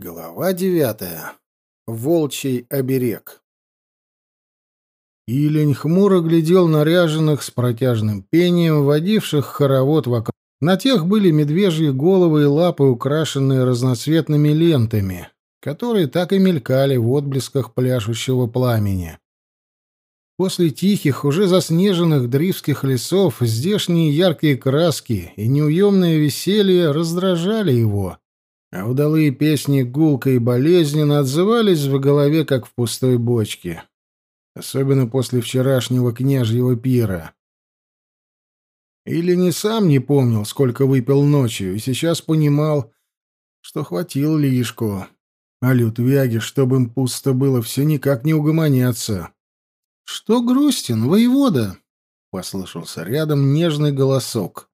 Глава девятая. Волчий оберег. Илень хмуро глядел наряженных с протяжным пением, водивших хоровод вокруг. На тех были медвежьи головы и лапы, украшенные разноцветными лентами, которые так и мелькали в отблесках пляшущего пламени. После тихих, уже заснеженных дривских лесов здешние яркие краски и неуемное веселье раздражали его а удалые песни гулко и болезненно отзывались в голове, как в пустой бочке. Особенно после вчерашнего княжьего пира. Или не сам не помнил, сколько выпил ночью, и сейчас понимал, что хватил лишку. А лютвяги, чтобы им пусто было, все никак не угомонятся. — Что грустен, воевода? — послышался рядом нежный голосок.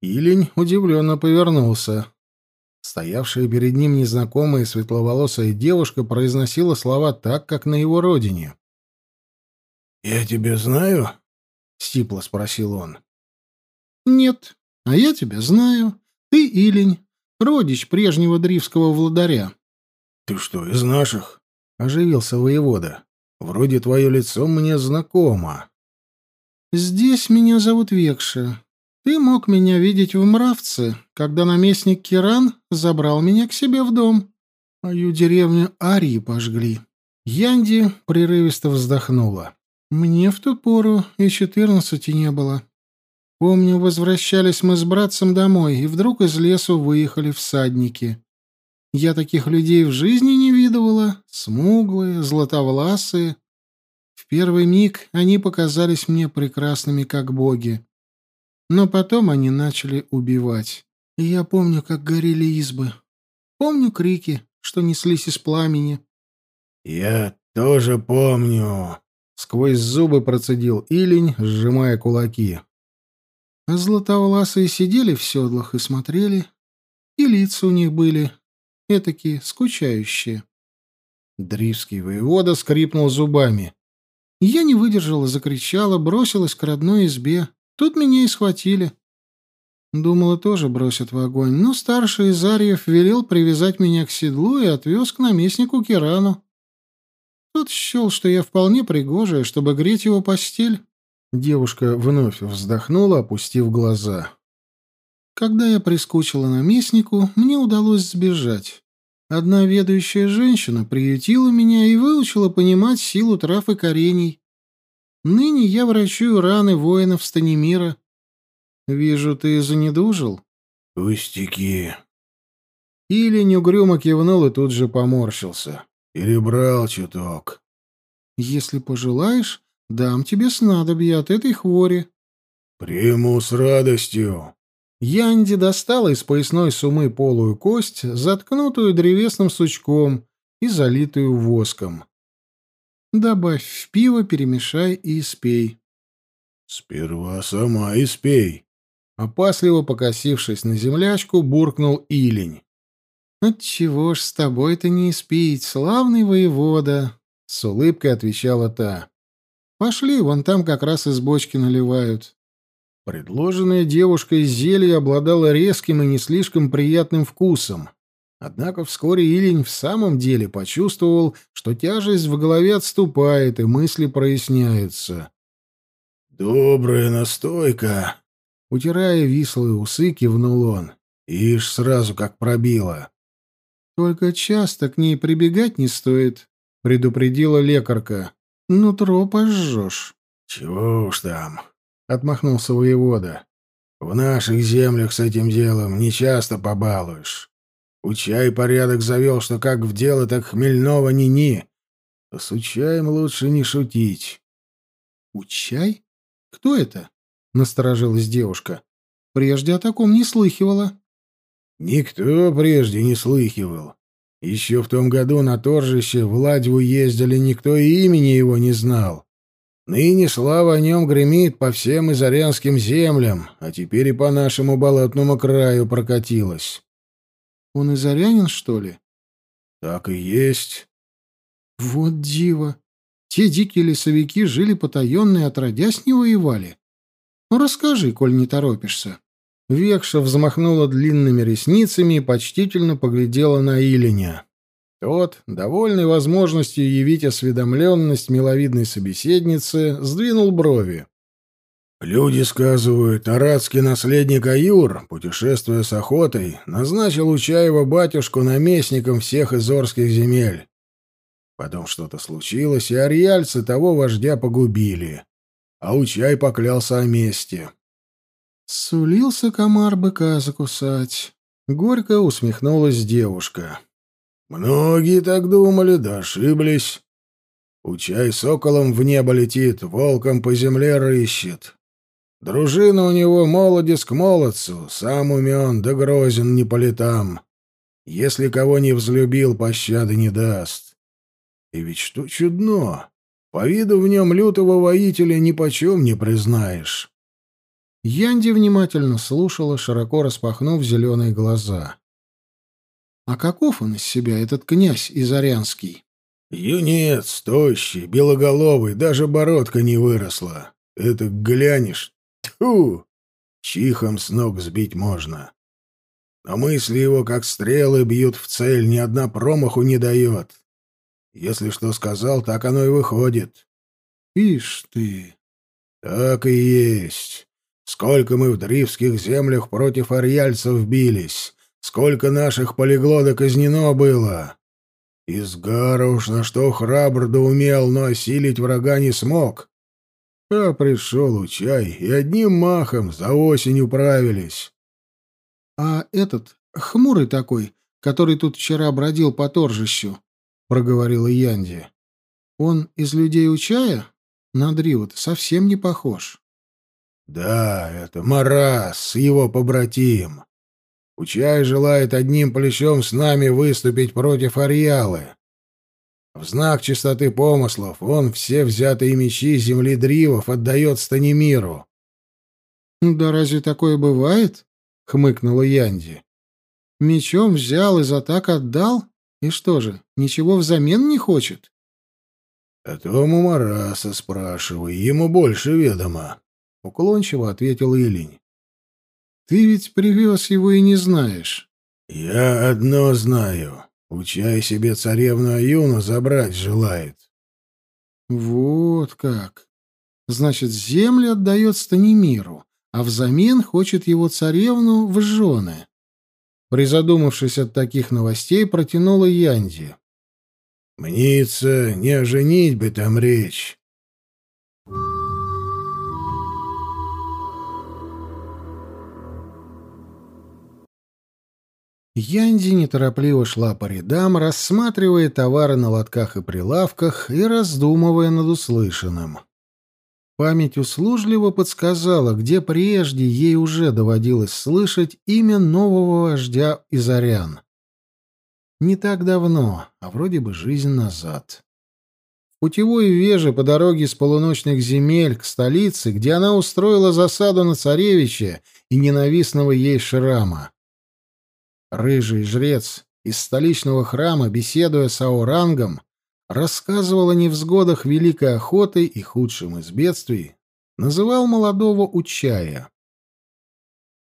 Илень удивленно повернулся. Стоявшая перед ним незнакомая светловолосая девушка произносила слова так, как на его родине. «Я тебя знаю?» — стипло спросил он. «Нет, а я тебя знаю. Ты Илень, родич прежнего дривского владаря». «Ты что, из наших?» — оживился воевода. «Вроде твое лицо мне знакомо». «Здесь меня зовут Векша. Ты мог меня видеть в Мравце, когда наместник Киран забрал меня к себе в дом. Мою деревню Арии пожгли. Янди прерывисто вздохнула. Мне в ту пору и четырнадцати не было. Помню, возвращались мы с братцем домой, и вдруг из лесу выехали всадники. Я таких людей в жизни не видывала, смуглые, златовласые. В первый миг они показались мне прекрасными, как боги. Но потом они начали убивать. И я помню, как горели избы. Помню крики, что неслись из пламени. «Я тоже помню», — сквозь зубы процедил Илень, сжимая кулаки. А златовласые сидели в седлах и смотрели, и лица у них были этакие скучающие. Дривский воевода скрипнул зубами. Я не выдержала, закричала, бросилась к родной избе. Тут меня и схватили. Думала, тоже бросят в огонь, но старший из Арьев велел привязать меня к седлу и отвез к наместнику Кирану. Тот счел, что я вполне пригожая, чтобы греть его постель. Девушка вновь вздохнула, опустив глаза. Когда я прискучила наместнику, мне удалось сбежать. Одна ведущая женщина приютила меня и выучила понимать силу трав и корений. Ныне я врачую раны воинов Станимира. Вижу, ты занедужил? Пустяки. Или угрюмо кивнул и тут же поморщился. Перебрал чуток. Если пожелаешь, дам тебе снадобье от этой хвори. Приму с радостью. Янди достала из поясной сумы полую кость, заткнутую древесным сучком и залитую воском. Добавь в пиво, перемешай и испей. Сперва сама испей. Опасливо покосившись на землячку, буркнул Илень. «Отчего ж с тобой-то не испить, славный воевода?» — с улыбкой отвечала та. «Пошли, вон там как раз из бочки наливают». Предложенная девушкой зелье обладало резким и не слишком приятным вкусом. Однако вскоре Илень в самом деле почувствовал, что тяжесть в голове отступает и мысли проясняются. «Добрая настойка!» Утирая вислые усы, кивнул он. «Ишь, сразу как пробило!» «Только часто к ней прибегать не стоит», — предупредила лекарка. «Нутро пожжешь». «Чего уж там!» — отмахнулся воевода. «В наших землях с этим делом нечасто побалуешь. Учай порядок завел, что как в дело, так хмельного ни-ни. А с Учаем лучше не шутить. Учай? Кто это? Насторожилась девушка. Прежде о таком не слыхивала. Никто прежде не слыхивал. Еще в том году на торжище в Ладьву ездили, никто и имени его не знал. Ныне слава о нем гремит по всем изорянским землям, а теперь и по нашему болотному краю прокатилась. Он изорянин, что ли? Так и есть. Вот диво. Те дикие лесовики жили потаенно и отродясь не воевали. Ну, расскажи, коль не торопишься. Векша взмахнула длинными ресницами и почтительно поглядела на Илиня. Тот, довольный возможностью явить осведомленность миловидной собеседницы, сдвинул брови. Люди сказывают, арадский наследник Аюр, путешествуя с охотой, назначил Учаева батюшку наместником всех изорских земель. Потом что-то случилось, и ариальцы того вождя погубили. А Учай поклялся о мести. Сулился комар быка закусать. Горько усмехнулась девушка. Многие так думали, да ошиблись. Учай соколом в небо летит, волком по земле рыщет. Дружина у него молодец к молодцу, сам умен да грозен не по летам. Если кого не взлюбил, пощады не даст. И ведь что чудно, по виду в нем лютого воителя ни почем не признаешь. Янди внимательно слушала, широко распахнув зеленые глаза. «А каков он из себя, этот князь Изарянский?» «Юнец, тощий, белоголовый, даже бородка не выросла. Это глянешь, Тьфу! Чихом с ног сбить можно. Но мысли его, как стрелы, бьют в цель, ни одна промаху не дает. Если что сказал, так оно и выходит. Ишь ты! Так и есть. Сколько мы в дрифских землях против арьяльцев бились, сколько наших полегло да казнено было. Изгара уж на что храбр да умел, но осилить врага не смог. А пришел Учай, и одним махом за осень управились. — А этот, хмурый такой, который тут вчера бродил по торжищу, — проговорила Янди. — Он из людей Учая? На Дривот совсем не похож. — Да, это Марас, его побратим. Учай желает одним плечом с нами выступить против Ариалы. В знак чистоты помыслов он все взятые мечи земли Дривов отдает Станимиру. — Да разве такое бывает? — хмыкнула Янди. — Мечом взял и за так отдал? И что же, ничего взамен не хочет? — О том у Мараса спрашивай, ему больше ведомо, — уклончиво ответил Илень. — Ты ведь привез его и не знаешь. — Я одно знаю. Учай себе царевну Аюну забрать желает. Вот как. Значит, земли отдает Станимиру, а взамен хочет его царевну в жены. Призадумавшись от таких новостей, протянула Янди. «Мнится, не о женитьбе там речь, Янди неторопливо шла по рядам, рассматривая товары на лотках и прилавках и раздумывая над услышанным. Память услужливо подсказала, где прежде ей уже доводилось слышать имя нового вождя Изарян. Не так давно, а вроде бы жизнь назад. В путевой веже по дороге с полуночных земель к столице, где она устроила засаду на царевича и ненавистного ей Шрама. Рыжий жрец из столичного храма, беседуя с Аурангом, рассказывал о невзгодах великой охоты и худшем из бедствий, называл молодого Учая.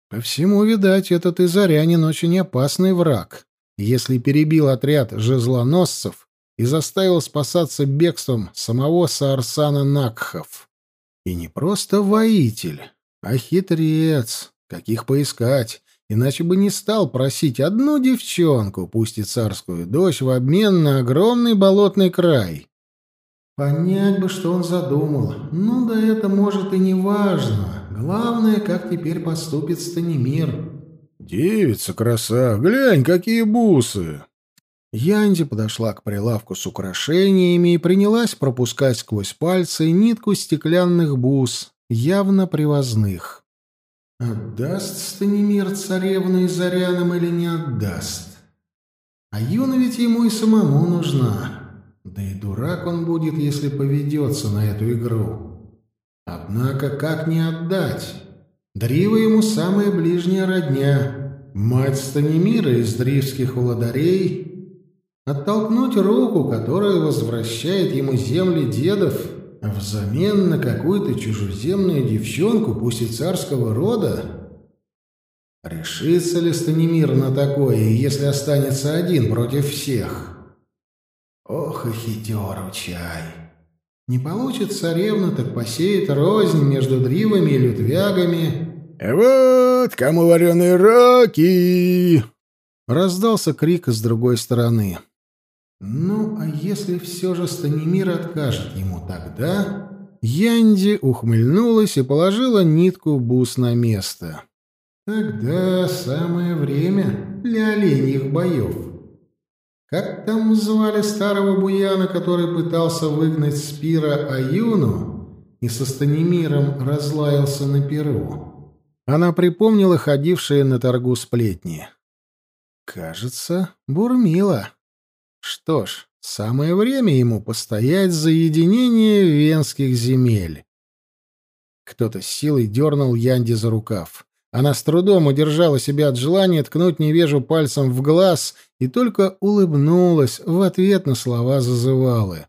По всему, видать, этот изарянин очень опасный враг, если перебил отряд жезлоносцев и заставил спасаться бегством самого Саарсана Накхов. И не просто воитель, а хитрец, каких поискать, Иначе бы не стал просить одну девчонку, пусть и царскую дочь, в обмен на огромный болотный край. Понять бы, что он задумал. Ну да это, может, и не важно. Главное, как теперь поступит Станимир. «Девица краса, глянь, какие бусы!» Янди подошла к прилавку с украшениями и принялась пропускать сквозь пальцы нитку стеклянных бус, явно привозных. Отдаст Станимир царевну Изарянам или не отдаст? А Юна ведь ему и самому нужна. Да и дурак он будет, если поведется на эту игру. Однако как не отдать? Дрива ему самая ближняя родня. Мать Станимира из дривских владарей. Оттолкнуть руку, которая возвращает ему земли дедов — Взамен на какую-то чужеземную девчонку, пусть и царского рода? Решится ли Станимир на такое, если останется один против всех? Ох и хитер чай. Не получит царевна, так посеет рознь между дривами и лютвягами. «Вот, кому вареные раки!» Раздался крик с другой стороны. Ну, а если все же Станимир откажет ему тогда... Янди ухмыльнулась и положила нитку бус на место. Тогда самое время для оленьих боев. Как там звали старого буяна, который пытался выгнать Спира Аюну и со Станимиром разлаялся на перу? Она припомнила ходившие на торгу сплетни. Кажется, Бурмила. Что ж, самое время ему постоять за единение венских земель. Кто-то с силой дернул Янди за рукав. Она с трудом удержала себя от желания ткнуть невежу пальцем в глаз и только улыбнулась в ответ на слова зазывалы.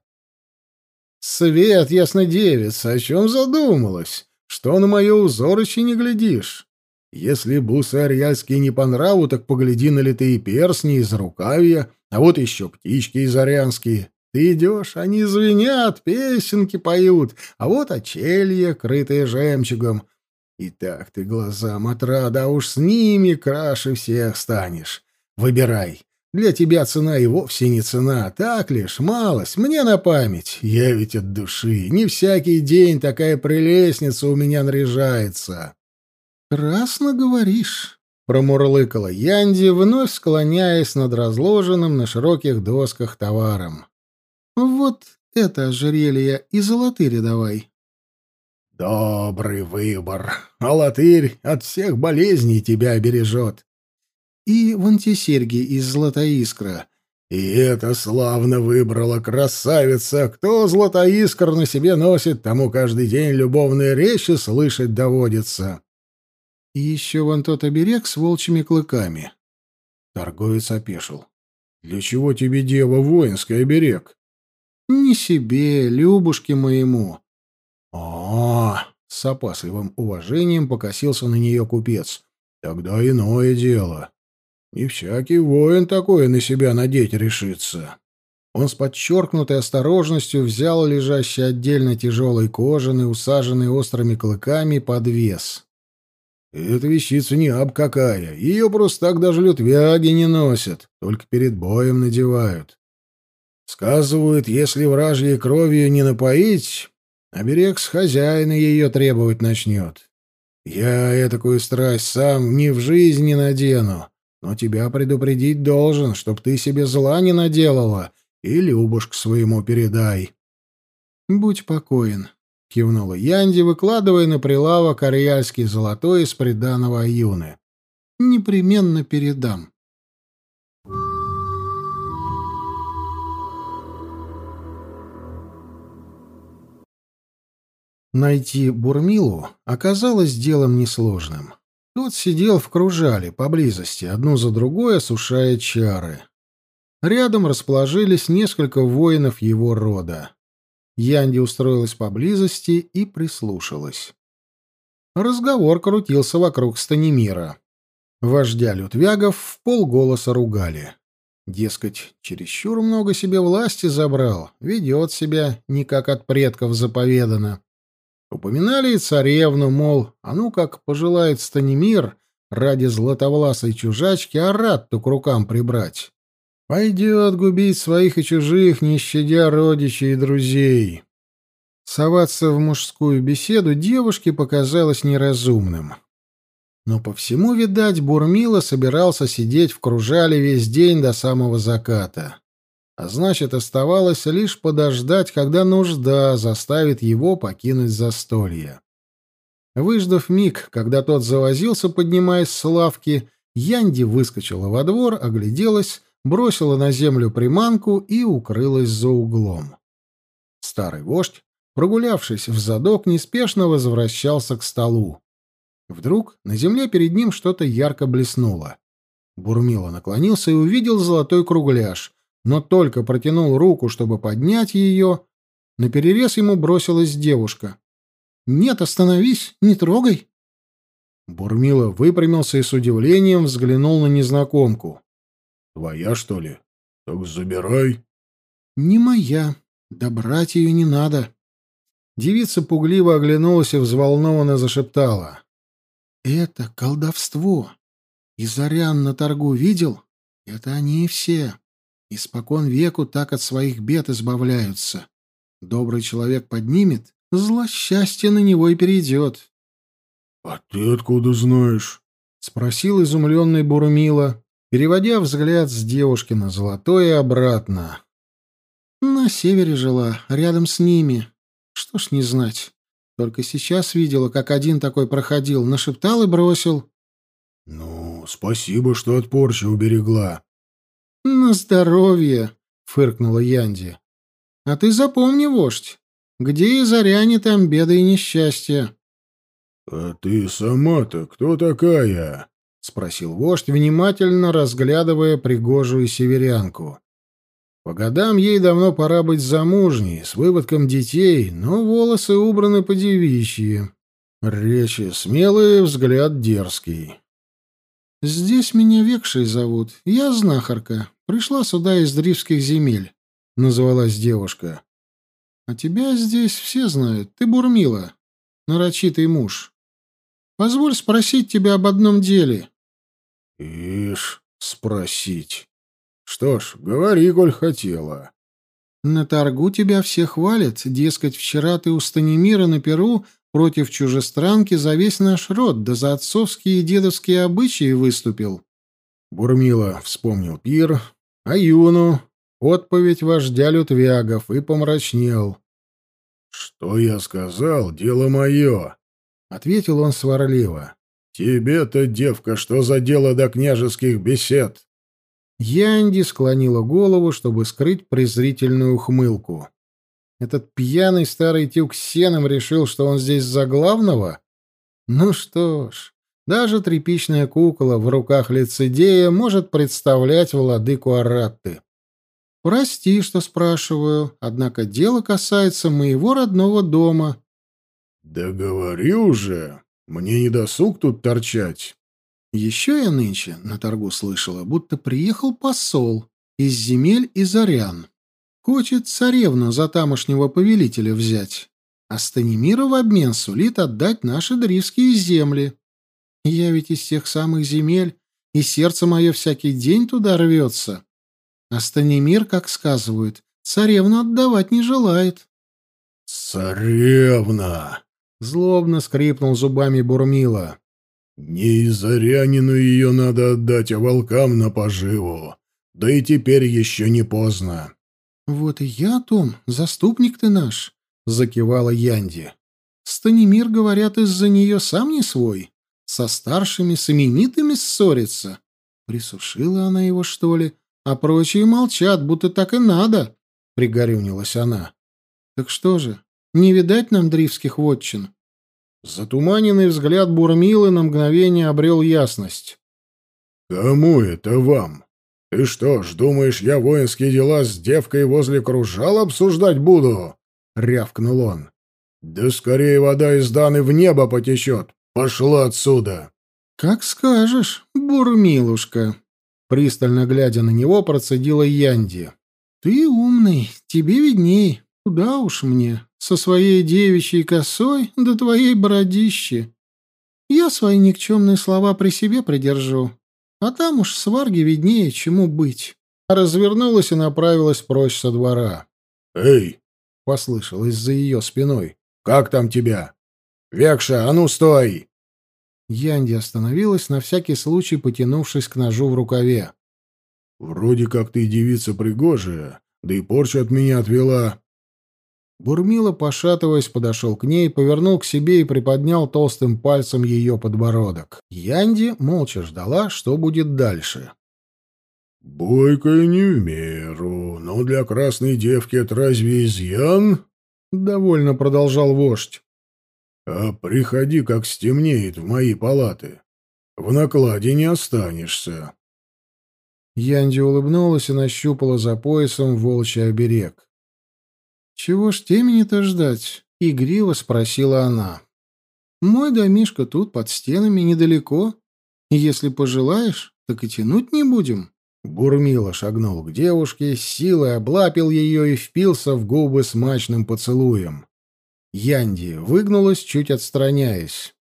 «Свет, яснодевица, о чем задумалась? Что на мое узорище не глядишь? Если бусы арьяльские не по нраву, так погляди на литые персни из рукавья, а вот еще птички изорянские. Ты идешь, они звенят, песенки поют, а вот очелье, крытое жемчугом. И так ты глазам отрада, а уж с ними краше всех станешь. Выбирай. Для тебя цена и вовсе не цена, так лишь, малость, мне на память. Я ведь от души, не всякий день такая прелестница у меня наряжается. Красно говоришь промурлыкала Янди, вновь склоняясь над разложенным на широких досках товаром. «Вот это ожерелье и золотырь давай». «Добрый выбор. А латырь от всех болезней тебя бережет». «И вон те серьги из златоискра». «И это славно выбрала красавица. Кто златоискр на себе носит, тому каждый день любовные речи слышать доводится». И еще вон тот оберег с волчьими клыками. Торговец опешил. «Для чего тебе, дева, воинский оберег?» «Не себе, Любушке моему». А, -а, а С опасливым уважением покосился на нее купец. «Тогда иное дело. Не всякий воин такое на себя надеть решится». Он с подчеркнутой осторожностью взял лежащий отдельно тяжелый кожаный, усаженный острыми клыками, подвес. Эта вещица не аб какая. Ее просто так даже лютвяги не носят, только перед боем надевают. Сказывают, если вражьей кровью не напоить, оберег с хозяина ее требовать начнет. Я этакую страсть сам ни в жизнь не надену, но тебя предупредить должен, чтоб ты себе зла не наделала, и Любушку своему передай. Будь покоен, — кивнула Янди, выкладывая на прилавок ариальский золотой из приданого Аюны. «Непременно передам». Найти Бурмилу оказалось делом несложным. Тот сидел в кружале поблизости, одну за другой осушая чары. Рядом расположились несколько воинов его рода. Янди устроилась поблизости и прислушалась. Разговор крутился вокруг Станимира. Вождя лютвягов в полголоса ругали. Дескать, чересчур много себе власти забрал, ведет себя не как от предков заповедано. Упоминали и царевну, мол, а ну как пожелает Станимир ради златовласой чужачки Аратту к рукам прибрать. Пойдет губить своих и чужих, не щадя родичей и друзей. Соваться в мужскую беседу девушке показалось неразумным. Но по всему, видать, Бурмила собирался сидеть в кружале весь день до самого заката. А значит, оставалось лишь подождать, когда нужда заставит его покинуть застолье. Выждав миг, когда тот завозился, поднимаясь с лавки, Янди выскочила во двор, огляделась бросила на землю приманку и укрылась за углом. Старый вождь, прогулявшись в задок, неспешно возвращался к столу. Вдруг на земле перед ним что-то ярко блеснуло. Бурмила наклонился и увидел золотой кругляш, но только протянул руку, чтобы поднять ее, на перерез ему бросилась девушка. «Нет, остановись, не трогай!» Бурмила выпрямился и с удивлением взглянул на незнакомку. «Твоя, что ли? Так забирай». «Не моя. Да брать ее не надо». Девица пугливо оглянулась и взволнованно зашептала. «Это колдовство. И Зарян на торгу видел? Это они и все. Испокон веку так от своих бед избавляются. Добрый человек поднимет, зло счастье на него и перейдет. — А ты откуда знаешь? — спросил изумленный Бурмила, переводя взгляд с девушки на золотой и обратно. — На севере жила, рядом с ними. Что ж не знать. Только сейчас видела, как один такой проходил, нашептал и бросил. — Ну, спасибо, что от порчи уберегла. «На здоровье!» — фыркнула Янди. «А ты запомни, вождь, где и заряне, там беды и несчастья». «А ты сама-то кто такая?» — спросил вождь, внимательно разглядывая пригожую северянку. По годам ей давно пора быть замужней, с выводком детей, но волосы убраны по девичьи. Речи смелые, взгляд дерзкий. «Здесь меня Векшей зовут. Я знахарка. Пришла сюда из Дривских земель», — называлась девушка. «А тебя здесь все знают. Ты Бурмила, нарочитый муж. Позволь спросить тебя об одном деле». «Ишь, спросить. Что ж, говори, коль хотела». «На торгу тебя все хвалят. Дескать, вчера ты у Станимира на Перу Против чужестранки за весь наш род, да за отцовские и дедовские обычаи выступил. Бурмила вспомнил пир, а юну, отповедь вождя лютвягов, и помрачнел. — Что я сказал, дело мое, — ответил он сварливо. — Тебе-то, девка, что за дело до княжеских бесед? Янди склонила голову, чтобы скрыть презрительную ухмылку. Этот пьяный старый тюк с сеном решил, что он здесь за главного? Ну что ж, даже тряпичная кукола в руках лицедея может представлять владыку Аратты. Прости, что спрашиваю, однако дело касается моего родного дома. Да говори уже, мне не досуг тут торчать. Еще я нынче на торгу слышала, будто приехал посол из земель Изарян. Хочет царевну за тамошнего повелителя взять, а Станимира в обмен сулит отдать наши дривские земли. Я ведь из тех самых земель, и сердце мое всякий день туда рвется. А Станимир, как сказывают, царевну отдавать не желает. «Царевна!» — злобно скрипнул зубами Бурмила. «Не изорянину ее надо отдать, а волкам на поживу. Да и теперь еще не поздно». «Вот и я о том, заступник ты наш», — закивала Янди. «Станимир, говорят, из-за нее сам не свой. Со старшими, с именитыми ссорится. Присушила она его, что ли? А прочие молчат, будто так и надо», — пригорюнилась она. «Так что же, не видать нам дривских вотчин?» Затуманенный взгляд Бурмилы на мгновение обрел ясность. «Кому это вам?» «Ты что ж, думаешь, я воинские дела с девкой возле кружал обсуждать буду?» — рявкнул он. «Да скорее вода из Даны в небо потечет. Пошла отсюда!» «Как скажешь, бурмилушка!» Пристально глядя на него, процедила Янди. «Ты умный, тебе видней. Куда уж мне, со своей девичьей косой до твоей бородищи. Я свои никчемные слова при себе придержу. А там уж сварги виднее, чему быть. Развернулась и направилась прочь со двора. «Эй!» — послышалось за ее спиной. «Как там тебя? Векша, а ну стой!» Янди остановилась, на всякий случай потянувшись к ножу в рукаве. «Вроде как ты девица пригожая, да и порчу от меня отвела. Бурмила, пошатываясь, подошел к ней, повернул к себе и приподнял толстым пальцем ее подбородок. Янди молча ждала, что будет дальше. «Бойкая не в меру, но для красной девки это разве изъян?» — довольно продолжал вождь. «А приходи, как стемнеет, в мои палаты. В накладе не останешься». Янди улыбнулась и нащупала за поясом волчий оберег. «Чего ж темени-то ждать?» — игриво спросила она. Мой домишко тут, под стенами, недалеко. Если пожелаешь, так и тянуть не будем». Бурмила шагнул к девушке, силой облапил ее и впился в губы смачным поцелуем. Янди выгнулась, чуть отстраняясь.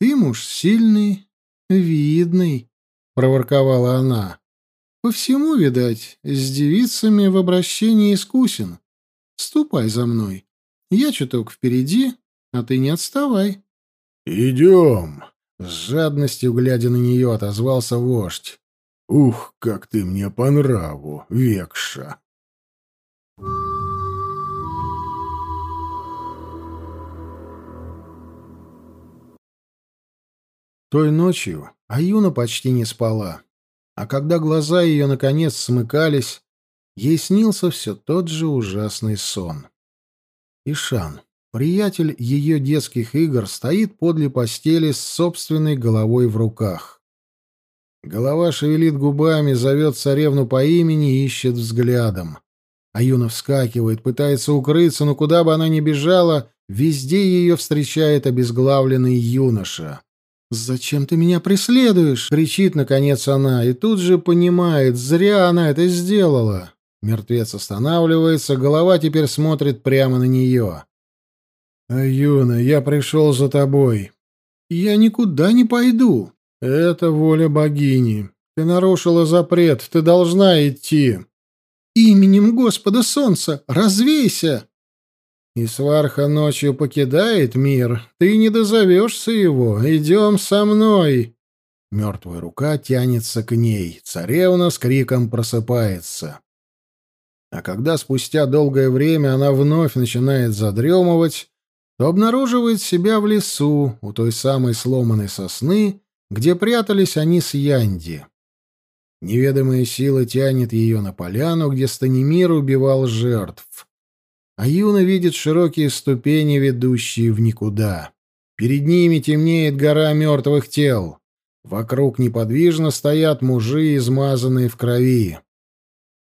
«Ты муж сильный, видный», — проворковала она. «По всему, видать, с девицами в обращении искусен. Ступай за мной. Я чуток впереди, а ты не отставай». «Идем!» — с жадностью, глядя на нее, отозвался вождь. «Ух, как ты мне по нраву, векша!» Той ночью Аюна почти не спала, а когда глаза ее наконец смыкались, ей снился все тот же ужасный сон. Ишан, приятель ее детских игр, стоит подле постели с собственной головой в руках. Голова шевелит губами, зовет царевну по имени и ищет взглядом. Аюна вскакивает, пытается укрыться, но куда бы она ни бежала, везде ее встречает обезглавленный юноша. «Зачем ты меня преследуешь?» — кричит, наконец, она, и тут же понимает, зря она это сделала. Мертвец останавливается, голова теперь смотрит прямо на нее. «Аюна, я пришел за тобой». «Я никуда не пойду». «Это воля богини. Ты нарушила запрет, ты должна идти». «Именем Господа Солнца, развейся!» И сварха ночью покидает мир. Ты не дозовешься его. Идем со мной. Мертвая рука тянется к ней. Царевна с криком просыпается. А когда спустя долгое время она вновь начинает задремывать, то обнаруживает себя в лесу, у той самой сломанной сосны, где прятались они с Янди. Неведомая сила тянет ее на поляну, где Станимир убивал жертв. А Юна видит широкие ступени, ведущие в никуда. Перед ними темнеет гора мертвых тел. Вокруг неподвижно стоят мужи, измазанные в крови.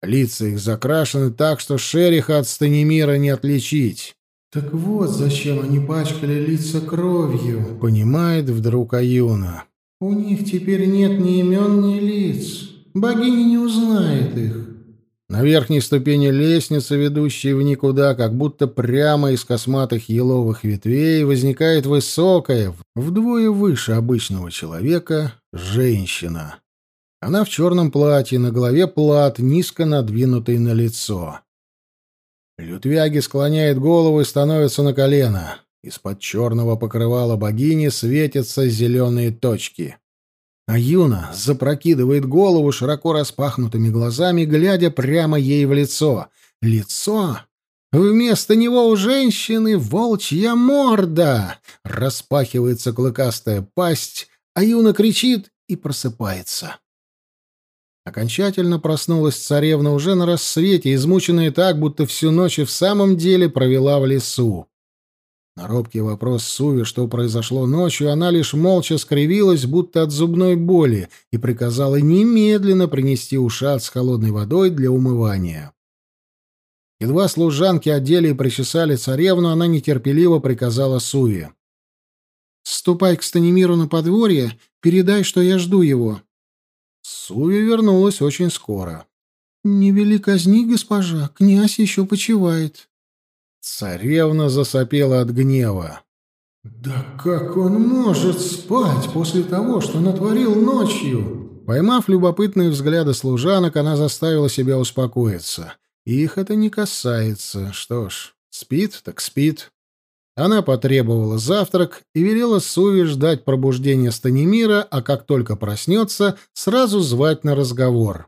Лица их закрашены так, что шериха от Станимира не отличить. «Так вот зачем они пачкали лица кровью», — понимает вдруг Аюна. У них теперь нет ни имен, ни лиц. Богиня не узнает их. На верхней ступени лестницы, ведущей в никуда, как будто прямо из косматых еловых ветвей, возникает высокая, вдвое выше обычного человека, женщина. Она в черном платье, на голове плат, низко надвинутый на лицо. Лютвяги склоняет голову и становится на колено. Из-под черного покрывала богини светятся зеленые точки. А Юна запрокидывает голову широко распахнутыми глазами, глядя прямо ей в лицо. Лицо? Вместо него у женщины волчья морда. Распахивается клыкастая пасть, а Юна кричит и просыпается. Окончательно проснулась царевна уже на рассвете, измученная так, будто всю ночь и в самом деле провела в лесу. На робкий вопрос Суви, что произошло ночью, она лишь молча скривилась, будто от зубной боли, и приказала немедленно принести ушат с холодной водой для умывания. Едва служанки одели и причесали царевну, она нетерпеливо приказала Суви. «Ступай к Станимиру на подворье, передай, что я жду его». Суви вернулась очень скоро. «Не вели казни, госпожа, князь еще почивает». Царевна засопела от гнева. «Да как он может спать после того, что натворил ночью?» Поймав любопытные взгляды служанок, она заставила себя успокоиться. Их это не касается. Что ж, спит так спит. Она потребовала завтрак и велела Суви ждать пробуждения Станимира, а как только проснется, сразу звать на разговор.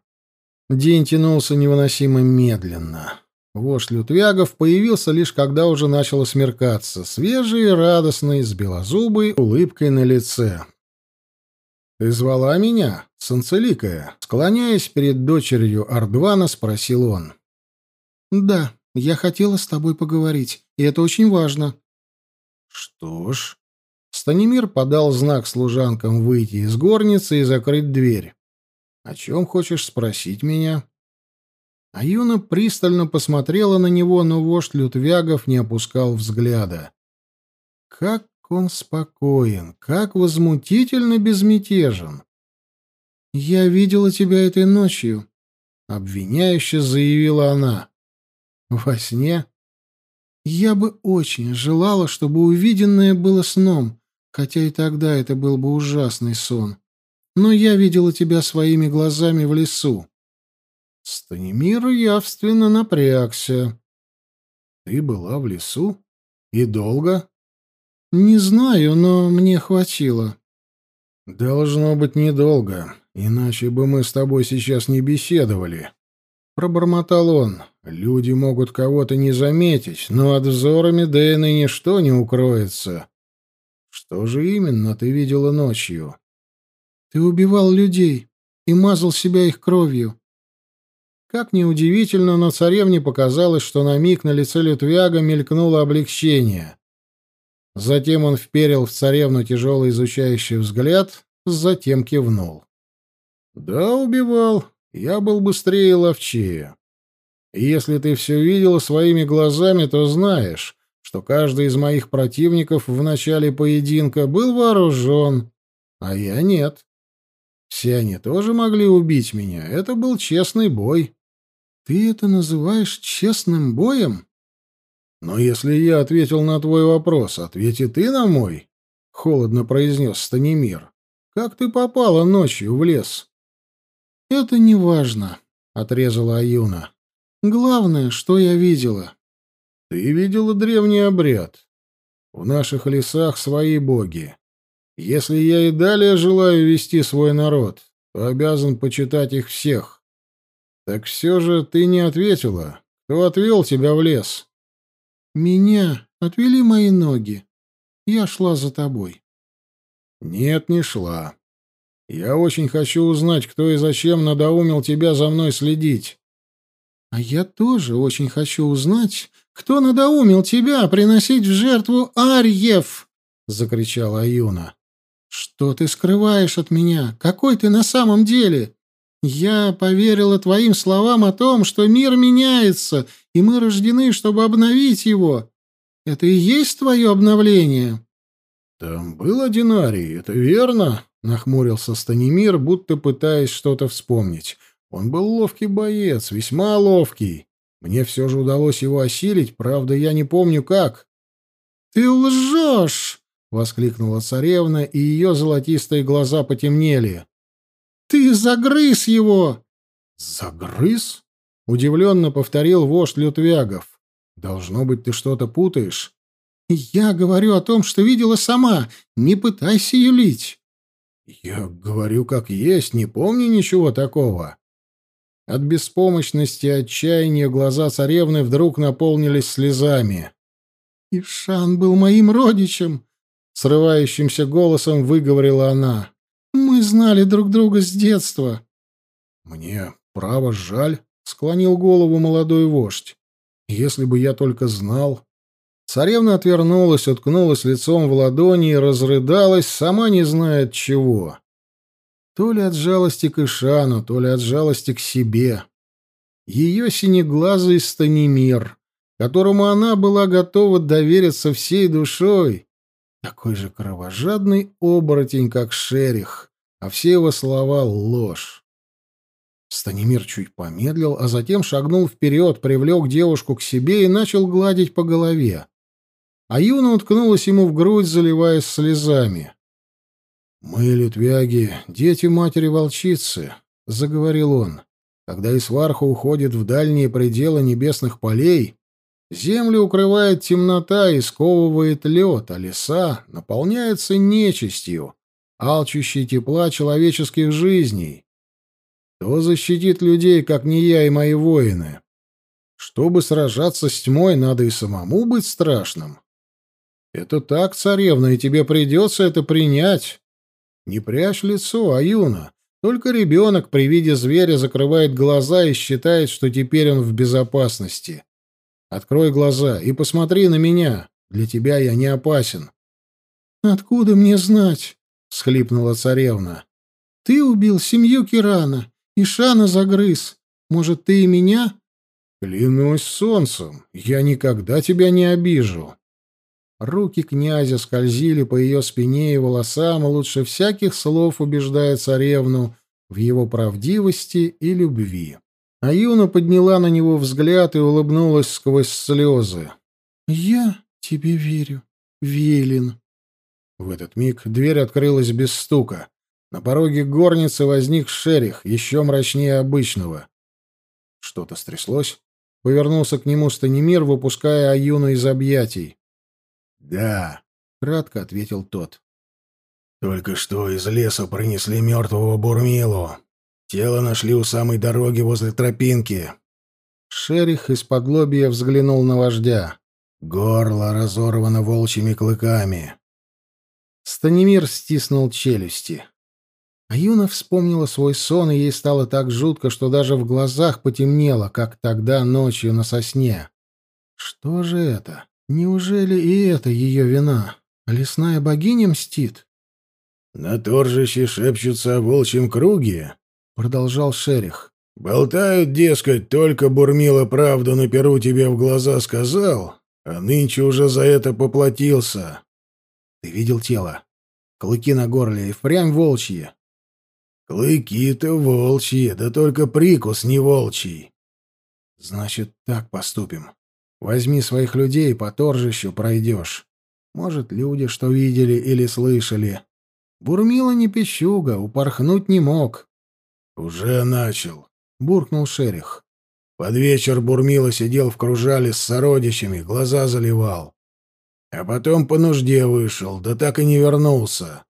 День тянулся невыносимо медленно. Вождь Лютвягов появился лишь когда уже начало смеркаться, свежий и радостный, с белозубой улыбкой на лице. «Ты звала меня, Санцеликая?» Склоняясь перед дочерью Ардвана, спросил он. «Да, я хотела с тобой поговорить, и это очень важно». «Что ж...» Станимир подал знак служанкам выйти из горницы и закрыть дверь. «О чем хочешь спросить меня?» А Юна пристально посмотрела на него, но вождь Лютвягов не опускал взгляда. Как он спокоен, как возмутительно безмятежен. «Я видела тебя этой ночью», — обвиняюще заявила она. «Во сне?» «Я бы очень желала, чтобы увиденное было сном, хотя и тогда это был бы ужасный сон. Но я видела тебя своими глазами в лесу». Станимир явственно напрягся. «Ты была в лесу? И долго?» «Не знаю, но мне хватило». «Должно быть недолго, иначе бы мы с тобой сейчас не беседовали». Пробормотал он. «Люди могут кого-то не заметить, но от взора Медейна ничто не укроется. Что же именно ты видела ночью?» «Ты убивал людей и мазал себя их кровью». Как ни удивительно, но царевне показалось, что на миг на лице Лютвяга мелькнуло облегчение. Затем он вперил в царевну тяжелый изучающий взгляд, затем кивнул. «Да, убивал. Я был быстрее и ловчее. И если ты все видел своими глазами, то знаешь, что каждый из моих противников в начале поединка был вооружен, а я нет. Все они тоже могли убить меня. Это был честный бой». «Ты это называешь честным боем?» «Но если я ответил на твой вопрос, ответь и ты на мой», — холодно произнес Станимир. «Как ты попала ночью в лес?» «Это не важно», — отрезала Аюна. «Главное, что я видела». «Ты видела древний обряд. В наших лесах свои боги. Если я и далее желаю вести свой народ, то обязан почитать их всех. Так все же ты не ответила. Кто отвел тебя в лес?» Меня отвели мои ноги. Я шла за тобой. Нет, не шла. Я очень хочу узнать, кто и зачем надоумил тебя за мной следить. А я тоже очень хочу узнать, кто надоумил тебя приносить в жертву Арьев, закричала Аюна. Что ты скрываешь от меня? Какой ты на самом деле? Я поверила твоим словам о том, что мир меняется, и мы рождены, чтобы обновить его. Это и есть твое обновление?» «Там был один Арий, это верно?» — нахмурился Станимир, будто пытаясь что-то вспомнить. «Он был ловкий боец, весьма ловкий. Мне все же удалось его осилить, правда, я не помню как». «Ты лжешь!» — воскликнула царевна, и ее золотистые глаза потемнели. Ты загрыз его!» «Загрыз?» — удивленно повторил вождь Лютвягов. «Должно быть, ты что-то путаешь». «Я говорю о том, что видела сама. Не пытайся юлить». «Я говорю как есть, не помню ничего такого». От беспомощности и отчаяния глаза царевны вдруг наполнились слезами. «Ишан был моим родичем!» — срывающимся голосом выговорила она. Мы знали друг друга с детства. Мне, право, жаль, склонил голову молодой вождь. Если бы я только знал. Царевна отвернулась, уткнулась лицом в ладони и разрыдалась, сама не зная от чего. То ли от жалости к Ишану, то ли от жалости к себе. Ее синеглазый Станимир, которому она была готова довериться всей душой, такой же кровожадный оборотень, как Шерих, а все его слова — ложь. Станимир чуть помедлил, а затем шагнул вперед, привлек девушку к себе и начал гладить по голове. А Юна уткнулась ему в грудь, заливаясь слезами. «Мы, литвяги, дети матери-волчицы», — заговорил он. «Когда Исварха уходит в дальние пределы небесных полей, Землю укрывает темнота и сковывает лед, а леса наполняются нечистью, алчущей тепла человеческих жизней. Кто защитит людей, как не я и мои воины? Чтобы сражаться с тьмой, надо и самому быть страшным. Это так, царевна, и тебе придется это принять. Не прячь лицо, Аюна. Только ребенок при виде зверя закрывает глаза и считает, что теперь он в безопасности. Открой глаза и посмотри на меня. Для тебя я не опасен. Откуда мне знать? всхлипнула царевна. Ты убил семью Кирана, и Шана загрыз. Может, ты и меня? Клянусь солнцем, я никогда тебя не обижу. Руки князя скользили по ее спине и волосам, лучше всяких слов убеждая царевну в его правдивости и любви. А Юна подняла на него взгляд и улыбнулась сквозь слезы. «Я тебе верю, Велин». В этот миг дверь открылась без стука. На пороге горницы возник шерих, еще мрачнее обычного. Что-то стряслось. Повернулся к нему Станимир, выпуская Аюну из объятий. «Да», — кратко ответил тот. «Только что из леса принесли мертвого Бурмилу. Тело нашли у самой дороги возле тропинки». Шерих из-под лобья взглянул на вождя. Горло разорвано волчьими клыками. Станимир стиснул челюсти. А Юна вспомнила свой сон, и ей стало так жутко, что даже в глазах потемнело, как тогда ночью на сосне. Что же это? Неужели и это ее вина? Лесная богиня мстит? «На торжище шепчутся о волчьем круге», — продолжал Шерих. «Болтают, дескать, только Бурмила правду на перу тебе в глаза сказал, а нынче уже за это поплатился». «Ты видел тело? Клыки на горле и впрямь волчьи. Клыки-то волчьи, да только прикус не волчий. Значит, так поступим. Возьми своих людей, по торжищу пройдешь. Может, люди что видели или слышали. Бурмила не пищуга, упорхнуть не мог. Уже начал, буркнул шерих. Под вечер Бурмила сидел в кружале с сородичами, глаза заливал. А потом по нужде вышел, да так и не вернулся.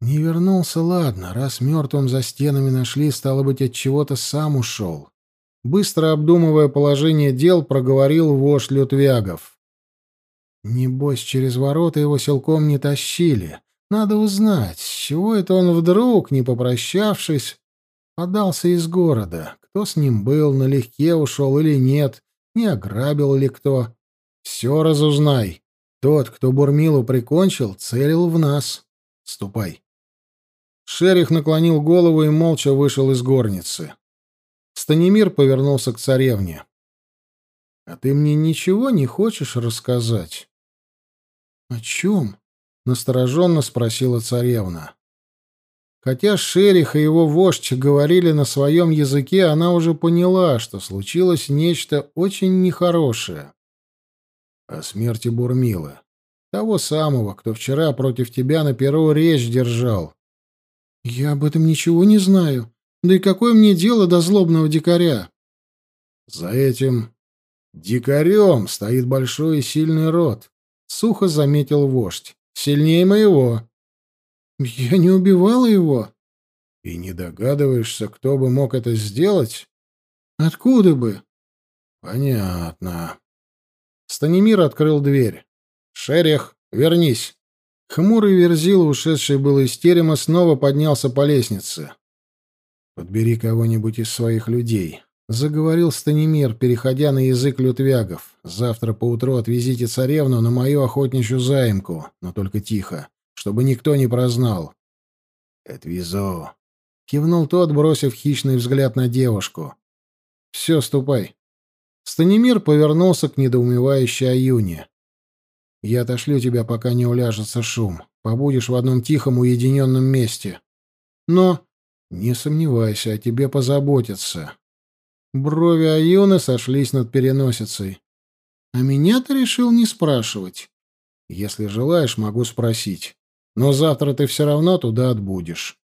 Не вернулся, ладно, раз мертвым за стенами нашли, стало быть, от чего-то сам ушел. Быстро обдумывая положение дел, проговорил вождь Лютвягов. Небось, через ворота его силком не тащили. Надо узнать, с чего это он вдруг, не попрощавшись, подался из города. Кто с ним был, налегке ушел или нет, не ограбил ли кто. Все разузнай. Тот, кто Бурмилу прикончил, целил в нас. Ступай. Шерих наклонил голову и молча вышел из горницы. Станимир повернулся к царевне. — А ты мне ничего не хочешь рассказать? — О чем? — настороженно спросила царевна. Хотя Шерих и его вождь говорили на своем языке, она уже поняла, что случилось нечто очень нехорошее. О смерти Бурмила. Того самого, кто вчера против тебя на перу речь держал. «Я об этом ничего не знаю. Да и какое мне дело до злобного дикаря?» «За этим дикарем стоит большой и сильный род», — сухо заметил вождь. «Сильнее моего». «Я не убивала его». «И не догадываешься, кто бы мог это сделать?» «Откуда бы?» «Понятно». Станимир открыл дверь. «Шерех, вернись». Хмурый Верзила, ушедший было из терема, снова поднялся по лестнице. «Подбери кого-нибудь из своих людей», — заговорил Станимир, переходя на язык лютвягов. «Завтра поутру отвезите царевну на мою охотничью заимку, но только тихо, чтобы никто не прознал». «Отвезу», — кивнул тот, бросив хищный взгляд на девушку. «Все, ступай». Станимир повернулся к недоумевающей Аюне. Я отошлю тебя, пока не уляжется шум. Побудешь в одном тихом уединенном месте. Но не сомневайся, о тебе позаботятся. Брови Аюны сошлись над переносицей. А меня ты решил не спрашивать. Если желаешь, могу спросить. Но завтра ты все равно туда отбудешь.